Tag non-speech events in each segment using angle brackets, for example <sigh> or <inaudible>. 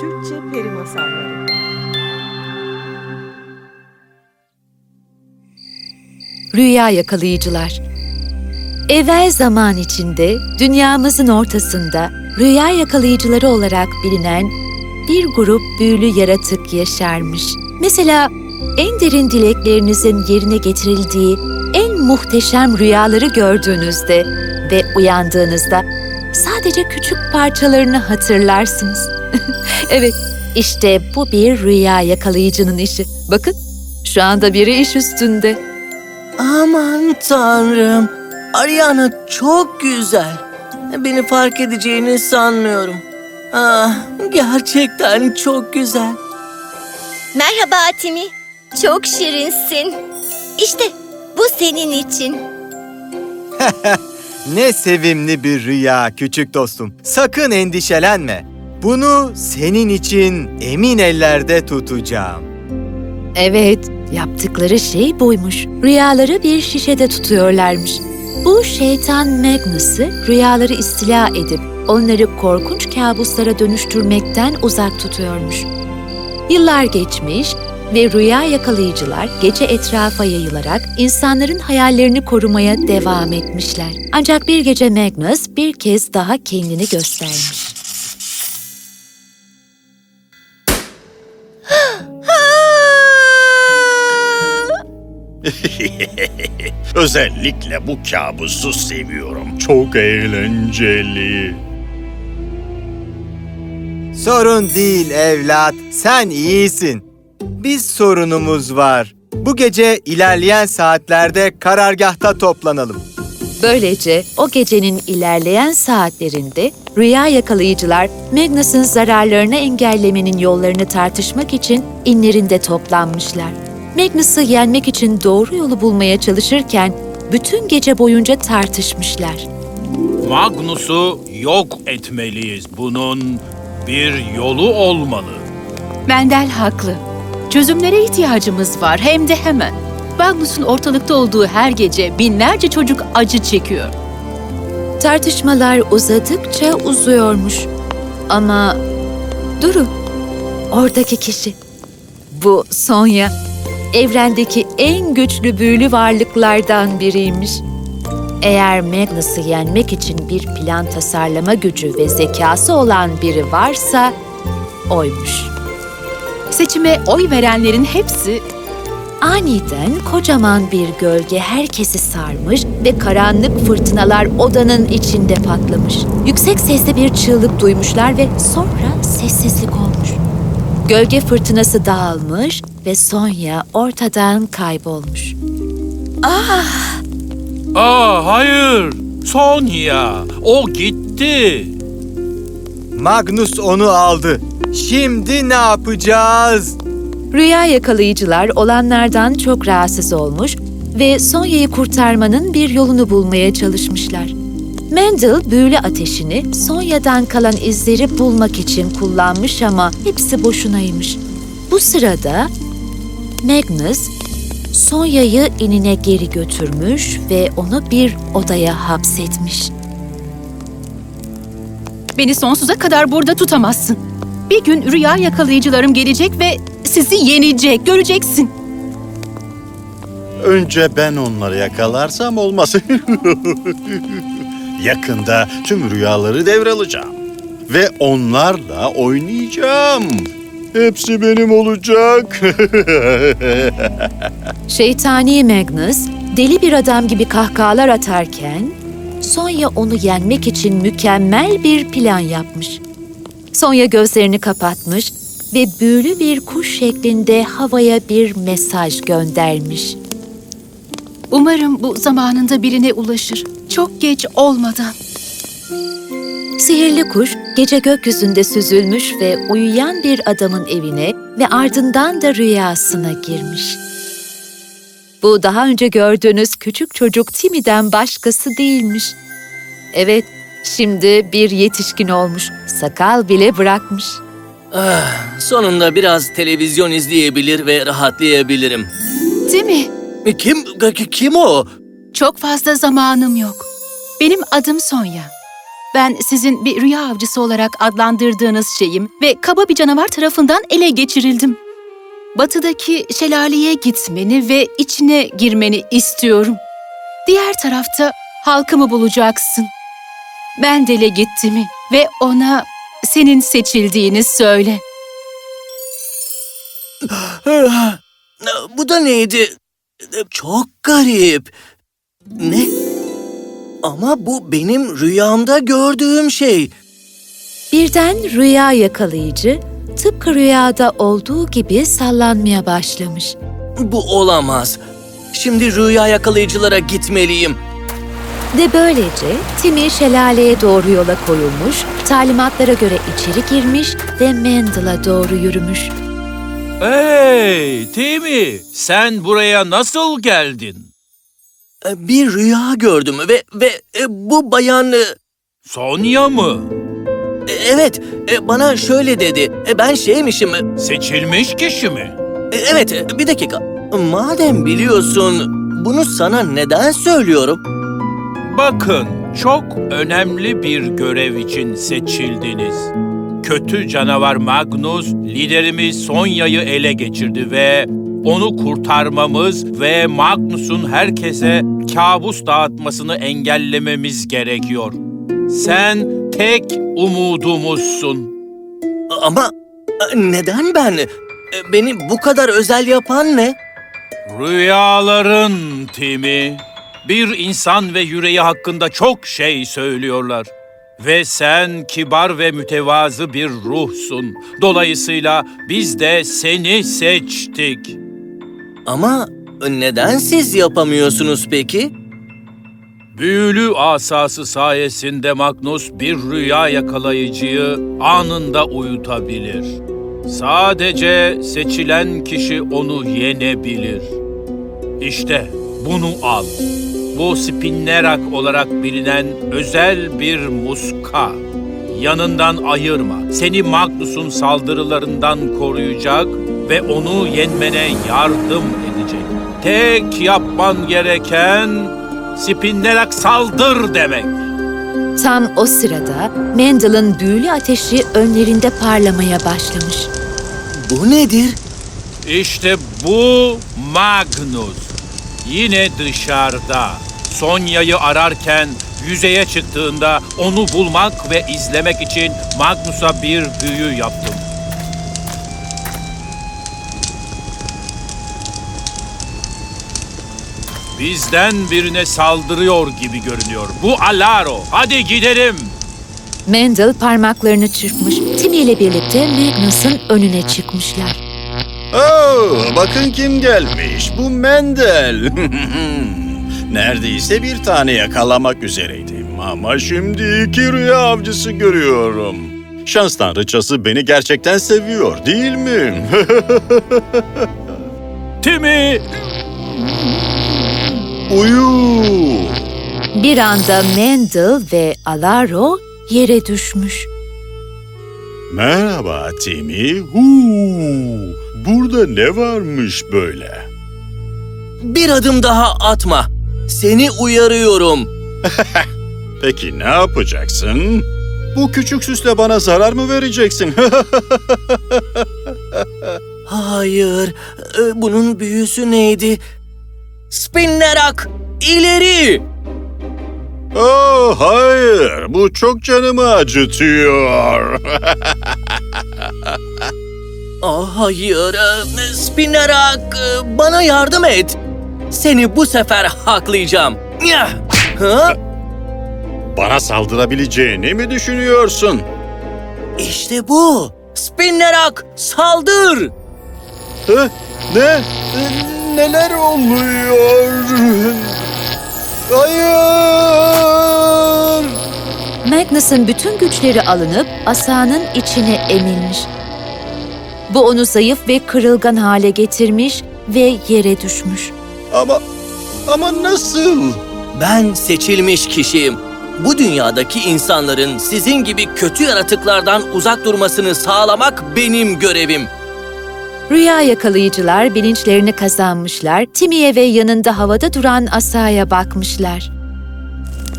Türkçe Peri Masalları Rüya yakalayıcılar. Evvel zaman içinde dünyamızın ortasında rüya yakalayıcıları olarak bilinen bir grup büyülü yaratık yaşarmış. Mesela en derin dileklerinizin yerine getirildiği en muhteşem rüyaları gördüğünüzde ve uyandığınızda sadece küçük parçalarını hatırlarsınız. <laughs> evet, işte bu bir rüya yakalayıcının işi. Bakın, şu anda biri iş üstünde. Aman tanrım. Ariana çok güzel. Beni fark edeceğini sanmıyorum. Ah, gerçekten çok güzel. Merhaba Timi. Çok şirinsin. İşte bu senin için. <laughs> Ne sevimli bir rüya küçük dostum. Sakın endişelenme. Bunu senin için emin ellerde tutacağım. Evet, yaptıkları şey buymuş. Rüyaları bir şişede tutuyorlarmış. Bu şeytan Magnus'ı rüyaları istila edip onları korkunç kabuslara dönüştürmekten uzak tutuyormuş. Yıllar geçmiş ve rüya yakalayıcılar gece etrafa yayılarak insanların hayallerini korumaya devam etmişler. Ancak bir gece Magnus bir kez daha kendini göstermiş. <laughs> Özellikle bu kabusu seviyorum. Çok eğlenceli. Sorun değil evlat, sen iyisin. Biz sorunumuz var. Bu gece ilerleyen saatlerde karargahta toplanalım. Böylece o gecenin ilerleyen saatlerinde rüya yakalayıcılar Magnus'un zararlarını engellemenin yollarını tartışmak için inlerinde toplanmışlar. Magnus'u yenmek için doğru yolu bulmaya çalışırken bütün gece boyunca tartışmışlar. Magnus'u yok etmeliyiz. Bunun bir yolu olmalı. Mendel haklı. Çözümlere ihtiyacımız var hem de hemen. Magnus'un ortalıkta olduğu her gece binlerce çocuk acı çekiyor. Tartışmalar uzadıkça uzuyormuş. Ama durun. Oradaki kişi. Bu Sonya. Evrendeki en güçlü büyülü varlıklardan biriymiş. Eğer Magnus'u yenmek için bir plan tasarlama gücü ve zekası olan biri varsa oymuş. Seçime oy verenlerin hepsi Aniden kocaman bir gölge herkesi sarmış ve karanlık fırtınalar odanın içinde patlamış. Yüksek sesle bir çığlık duymuşlar ve sonra sessizlik olmuş. Gölge fırtınası dağılmış ve Sonya ortadan kaybolmuş. Aa hayır. Sonya. O gitti. Magnus onu aldı. Şimdi ne yapacağız? Rüya yakalayıcılar olanlardan çok rahatsız olmuş ve Sonya'yı kurtarmanın bir yolunu bulmaya çalışmışlar. Mendel büyülü ateşini Sonya'dan kalan izleri bulmak için kullanmış ama hepsi boşunaymış. Bu sırada Magnus Sonya'yı inine geri götürmüş ve onu bir odaya hapsetmiş. beni sonsuza kadar burada tutamazsın. Bir gün rüya yakalayıcılarım gelecek ve sizi yenecek, göreceksin. Önce ben onları yakalarsam olmaz. <laughs> Yakında tüm rüyaları devralacağım. Ve onlarla oynayacağım. Hepsi benim olacak. <laughs> Şeytani Magnus deli bir adam gibi kahkahalar atarken Sonya onu yenmek için mükemmel bir plan yapmış. Sonya gözlerini kapatmış ve büyülü bir kuş şeklinde havaya bir mesaj göndermiş. Umarım bu zamanında birine ulaşır. Çok geç olmadan. Sihirli kuş gece gökyüzünde süzülmüş ve uyuyan bir adamın evine ve ardından da rüyasına girmiş. Bu daha önce gördüğünüz küçük çocuk Timmy'den başkası değilmiş. Evet, şimdi bir yetişkin olmuş, sakal bile bırakmış. Ah, sonunda biraz televizyon izleyebilir ve rahatlayabilirim. Değil mi? E, Kim, kim o? Çok fazla zamanım yok. Benim adım Sonya. Ben sizin bir rüya avcısı olarak adlandırdığınız şeyim ve kaba bir canavar tarafından ele geçirildim. Batıdaki şelaleye gitmeni ve içine girmeni istiyorum. Diğer tarafta halkımı bulacaksın. Mendel'e gitti mi ve ona senin seçildiğini söyle. Bu da neydi? Çok garip. Ne? Ama bu benim rüyamda gördüğüm şey. Birden rüya yakalayıcı tıpkı rüyada olduğu gibi sallanmaya başlamış. Bu olamaz. Şimdi rüya yakalayıcılara gitmeliyim. Ve böylece Timmy şelaleye doğru yola koyulmuş, talimatlara göre içeri girmiş ve Mendel'a doğru yürümüş. Hey Timmy, sen buraya nasıl geldin? E, Bir rüya gördüm ve ve e, bu bayan e, Sonya mı? evet bana şöyle dedi. Ben şeymişim. Seçilmiş kişi mi? Evet bir dakika. Madem biliyorsun bunu sana neden söylüyorum? Bakın, çok önemli bir görev için seçildiniz. Kötü canavar Magnus, liderimiz Sonya'yı ele geçirdi ve onu kurtarmamız ve Magnus'un herkese kabus dağıtmasını engellememiz gerekiyor. Sen tek umudumuzsun. Ama e, neden ben? E, Beni bu kadar özel yapan ne? Rüyaların Timi. Bir insan ve yüreği hakkında çok şey söylüyorlar. Ve sen kibar ve mütevazı bir ruhsun. Dolayısıyla biz de seni seçtik. Ama neden siz yapamıyorsunuz peki? Büyülü asası sayesinde Magnus bir rüya yakalayıcıyı anında uyutabilir. Sadece seçilen kişi onu yenebilir. İşte bunu al. Bu Spinnerak olarak bilinen özel bir muska. Yanından ayırma. Seni Magnus'un saldırılarından koruyacak ve onu yenmene yardım edecek. Tek yapman gereken Spinnerak saldır demek. Tam o sırada Mendel'ın büyülü ateşi önlerinde parlamaya başlamış. Bu nedir? İşte bu Magnus. Yine dışarıda. Sonya'yı ararken yüzeye çıktığında onu bulmak ve izlemek için Magnus'a bir büyü yaptım. Bizden birine saldırıyor gibi görünüyor. Bu Alaro. Hadi gidelim. Mendel parmaklarını çırpmış, Timmy ile birlikte Magnus'un önüne çıkmışlar. Oo, bakın kim gelmiş. Bu Mendel. <laughs> Neredeyse bir tane yakalamak üzereydim. Ama şimdi iki rüya avcısı görüyorum. Şans tanrıçası beni gerçekten seviyor değil mi? <laughs> Timmy! Uyu. Bir anda Mendel ve Alaro yere düşmüş. Merhaba Timmy. Huu, burada ne varmış böyle? Bir adım daha atma. Seni uyarıyorum. <laughs> Peki ne yapacaksın? Bu küçük süsle bana zarar mı vereceksin? <laughs> Hayır. e, Bunun büyüsü neydi? Spinnerak! ileri! oh hayır, bu çok canımı acıtıyor. <laughs> Ah hayır. e, Spinnerak e, bana yardım et. Seni bu sefer haklayacağım. Ha? bana saldırabileceğini mi düşünüyorsun? İşte bu. Spinnerak saldır. Hı? Ne? Neler oluyor? Hayır! Magnus'un bütün güçleri alınıp asanın içine emilmiş. Bu onu zayıf ve kırılgan hale getirmiş ve yere düşmüş. Ama ama nasıl? Ben seçilmiş kişiyim. Bu dünyadaki insanların sizin gibi kötü yaratıklardan uzak durmasını sağlamak benim görevim. Rüya yakalayıcılar bilinçlerini kazanmışlar, Timmy'ye ve yanında havada duran asaya bakmışlar.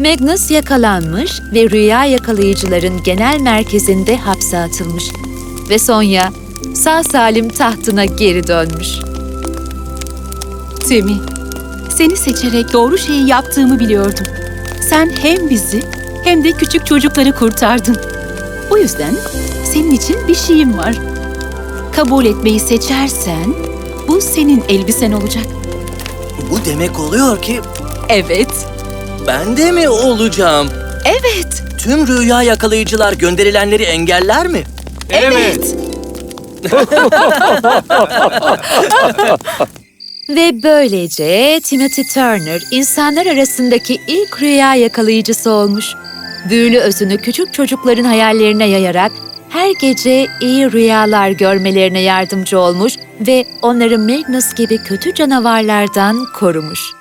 Magnus yakalanmış ve rüya yakalayıcıların genel merkezinde hapse atılmış. Ve Sonya sağ salim tahtına geri dönmüş. Temi, seni seçerek doğru şeyi yaptığımı biliyordum. Sen hem bizi hem de küçük çocukları kurtardın. O yüzden senin için bir şeyim var. Kabul etmeyi seçersen bu senin elbisen olacak. Bu demek oluyor ki Evet, ben de mi olacağım? evet, Tüm rüya yakalayıcılar gönderilenleri engeller mi? evet. <laughs> Ve böylece Timothy Turner insanlar arasındaki ilk rüya yakalayıcısı olmuş. Büyülü özünü küçük çocukların hayallerine yayarak her gece iyi rüyalar görmelerine yardımcı olmuş ve onları Magnus gibi kötü canavarlardan korumuş.